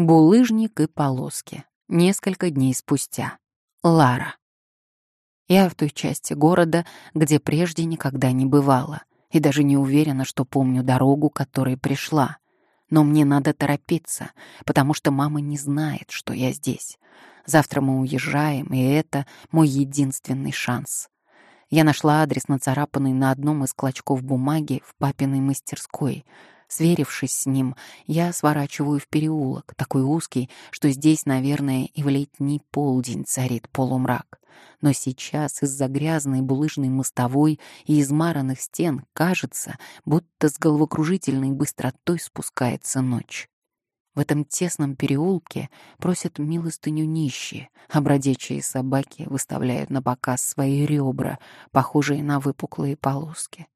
Булыжник и полоски. Несколько дней спустя. Лара. Я в той части города, где прежде никогда не бывала, и даже не уверена, что помню дорогу, которой пришла. Но мне надо торопиться, потому что мама не знает, что я здесь. Завтра мы уезжаем, и это мой единственный шанс. Я нашла адрес, нацарапанный на одном из клочков бумаги в папиной мастерской — Сверившись с ним, я сворачиваю в переулок, такой узкий, что здесь, наверное, и в летний полдень царит полумрак. Но сейчас из-за грязной булыжной мостовой и измаранных стен кажется, будто с головокружительной быстротой спускается ночь. В этом тесном переулке просят милостыню нищие, а бродячие собаки выставляют на показ свои ребра, похожие на выпуклые полоски.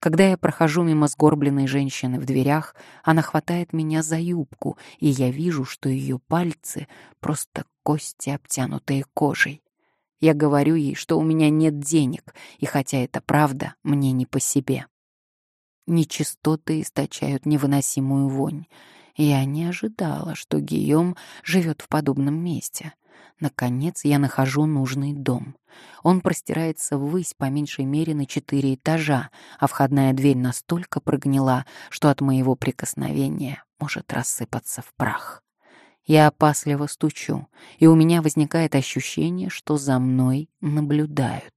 Когда я прохожу мимо сгорбленной женщины в дверях, она хватает меня за юбку, и я вижу, что ее пальцы — просто кости, обтянутые кожей. Я говорю ей, что у меня нет денег, и хотя это правда, мне не по себе. Нечистоты источают невыносимую вонь. Я не ожидала, что Гийом живет в подобном месте. Наконец я нахожу нужный дом. Он простирается ввысь по меньшей мере на четыре этажа, а входная дверь настолько прогнила, что от моего прикосновения может рассыпаться в прах. Я опасливо стучу, и у меня возникает ощущение, что за мной наблюдают.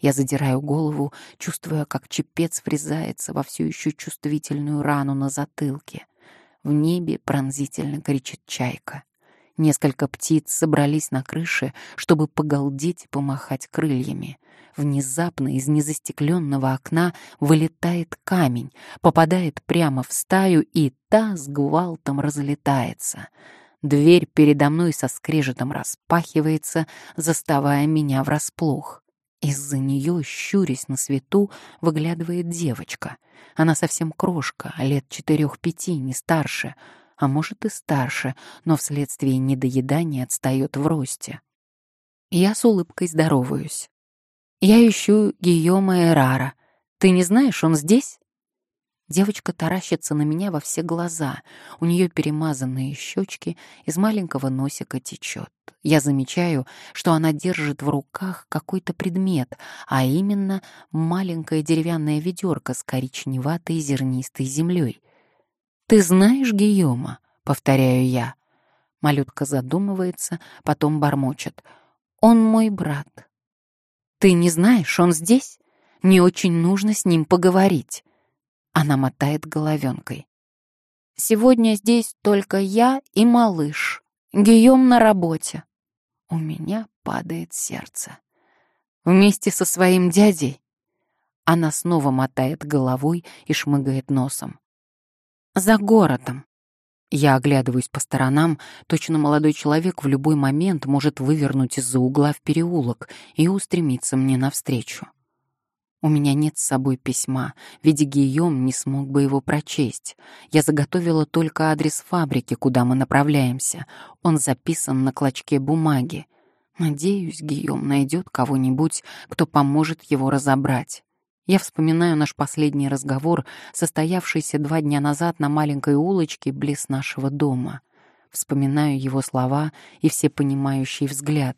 Я задираю голову, чувствуя, как чепец врезается во все еще чувствительную рану на затылке. В небе пронзительно кричит чайка. Несколько птиц собрались на крыше, чтобы погалдеть и помахать крыльями. Внезапно из незастекленного окна вылетает камень, попадает прямо в стаю, и та с гвалтом разлетается. Дверь передо мной со скрежетом распахивается, заставая меня врасплох. Из-за нее, щурясь на свету, выглядывает девочка. Она совсем крошка, лет четырех-пяти, не старше — а может и старше, но вследствие недоедания отстает в росте. Я с улыбкой здороваюсь. «Я ищу Гийома Эрара. Ты не знаешь, он здесь?» Девочка таращится на меня во все глаза. У нее перемазанные щечки, из маленького носика течет. Я замечаю, что она держит в руках какой-то предмет, а именно маленькое деревянное ведерко с коричневатой зернистой землей. «Ты знаешь Гийома?» — повторяю я. Малютка задумывается, потом бормочет. «Он мой брат». «Ты не знаешь, он здесь? Мне очень нужно с ним поговорить». Она мотает головенкой. «Сегодня здесь только я и малыш. Гийом на работе». У меня падает сердце. Вместе со своим дядей она снова мотает головой и шмыгает носом. За городом. Я оглядываюсь по сторонам, точно молодой человек в любой момент может вывернуть из-за угла в переулок и устремиться мне навстречу. У меня нет с собой письма, ведь Гийом не смог бы его прочесть. Я заготовила только адрес фабрики, куда мы направляемся. Он записан на клочке бумаги. Надеюсь, Гийом найдет кого-нибудь, кто поможет его разобрать. Я вспоминаю наш последний разговор, состоявшийся два дня назад на маленькой улочке близ нашего дома. Вспоминаю его слова и всепонимающий взгляд.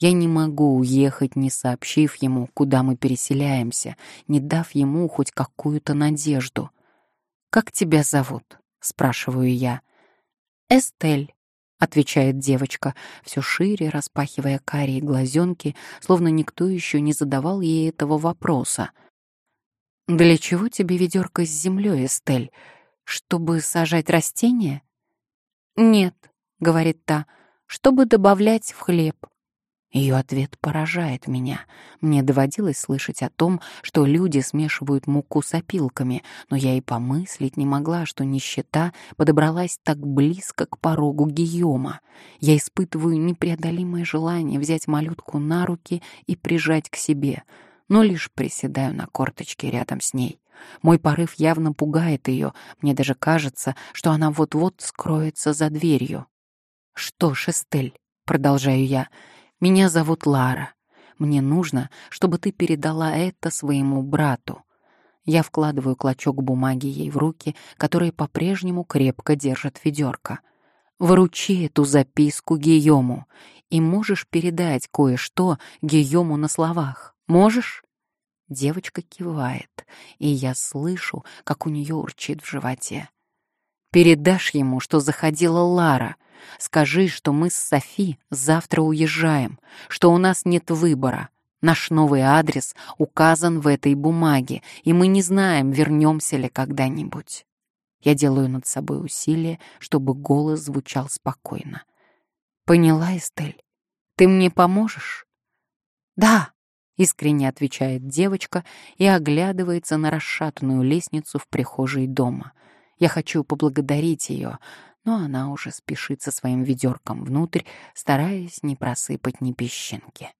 Я не могу уехать, не сообщив ему, куда мы переселяемся, не дав ему хоть какую-то надежду. «Как тебя зовут?» — спрашиваю я. «Эстель», — отвечает девочка, все шире распахивая карие глазенки, словно никто еще не задавал ей этого вопроса — «Для чего тебе ведерко с землей, Эстель? Чтобы сажать растения?» «Нет», — говорит та, — «чтобы добавлять в хлеб». Ее ответ поражает меня. Мне доводилось слышать о том, что люди смешивают муку с опилками, но я и помыслить не могла, что нищета подобралась так близко к порогу Гийома. Я испытываю непреодолимое желание взять малютку на руки и прижать к себе — но лишь приседаю на корточке рядом с ней. Мой порыв явно пугает ее, мне даже кажется, что она вот-вот скроется за дверью. «Что ж, Эстель», — продолжаю я, — «меня зовут Лара. Мне нужно, чтобы ты передала это своему брату». Я вкладываю клочок бумаги ей в руки, которые по-прежнему крепко держат ведерко. Вручи эту записку Гийому, и можешь передать кое-что Гийому на словах. Можешь?» Девочка кивает, и я слышу, как у нее урчит в животе. «Передашь ему, что заходила Лара. Скажи, что мы с Софи завтра уезжаем, что у нас нет выбора. Наш новый адрес указан в этой бумаге, и мы не знаем, вернемся ли когда-нибудь». Я делаю над собой усилие, чтобы голос звучал спокойно. «Поняла, Эстель? Ты мне поможешь?» «Да», искренне отвечает девочка и оглядывается на расшатанную лестницу в прихожей дома. Я хочу поблагодарить ее, но она уже спешит со своим ведерком внутрь, стараясь не просыпать ни песчинки.